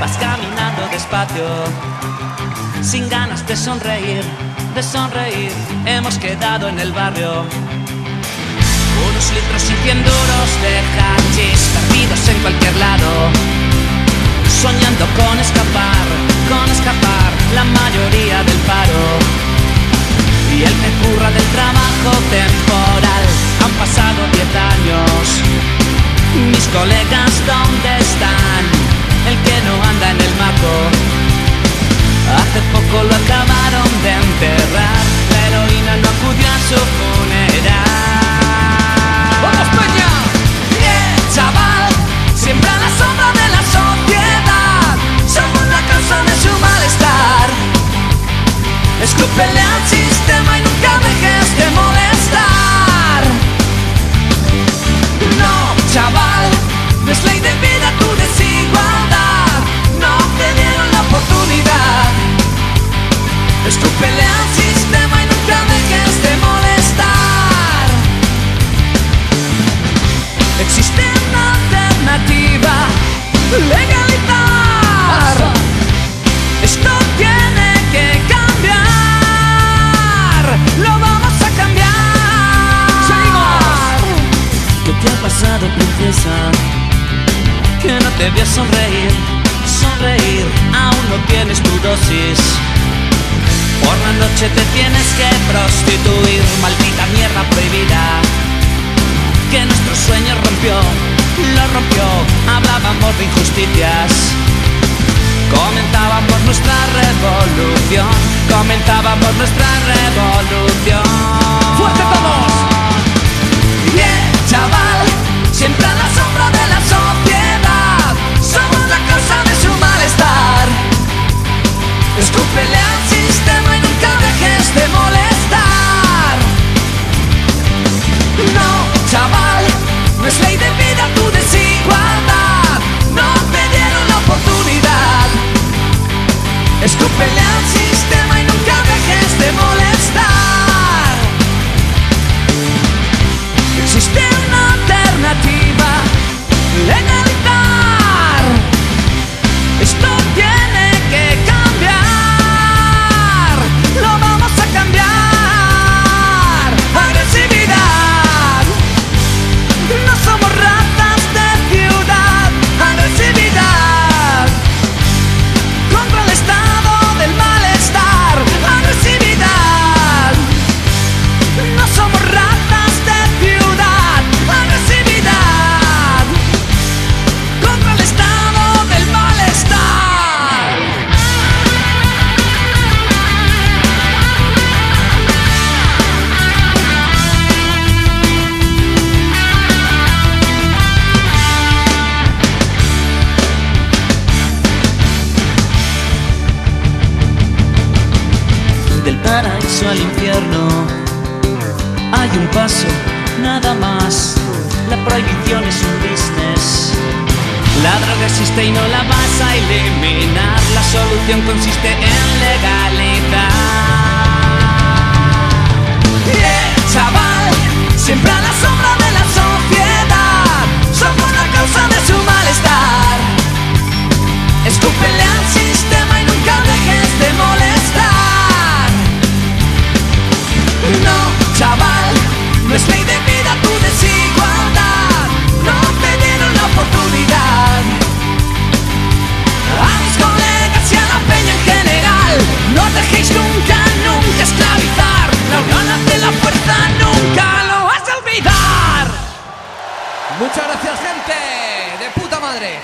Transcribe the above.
Vas caminando despacio, sin ganas de sonreír, de sonreír. Hemos quedado en el barrio. Unos litros y cien duros de hachís perdidos en cualquier lado. escúpele al sistema y nunca dejes de molestar. No, chaval, no es ley de vida tu desigualdad. No te dieron la oportunidad. Escúpele Debes sonreír, sonreír, aún no tienes tu dosis. Por la noche te tienes que prostituir, maldita mierda prohibida. Que nuestro sueño rompió, lo rompió, hablábamos de injusticias. Comentábamos nuestra revolución, comentábamos nuestra revolución. paraíso al infierno. Hay un paso, nada más. La prohibición es un business. La droga existe y no la vas a eliminar. La solución consiste en legalizar. Muchas gracias, gente. De puta madre.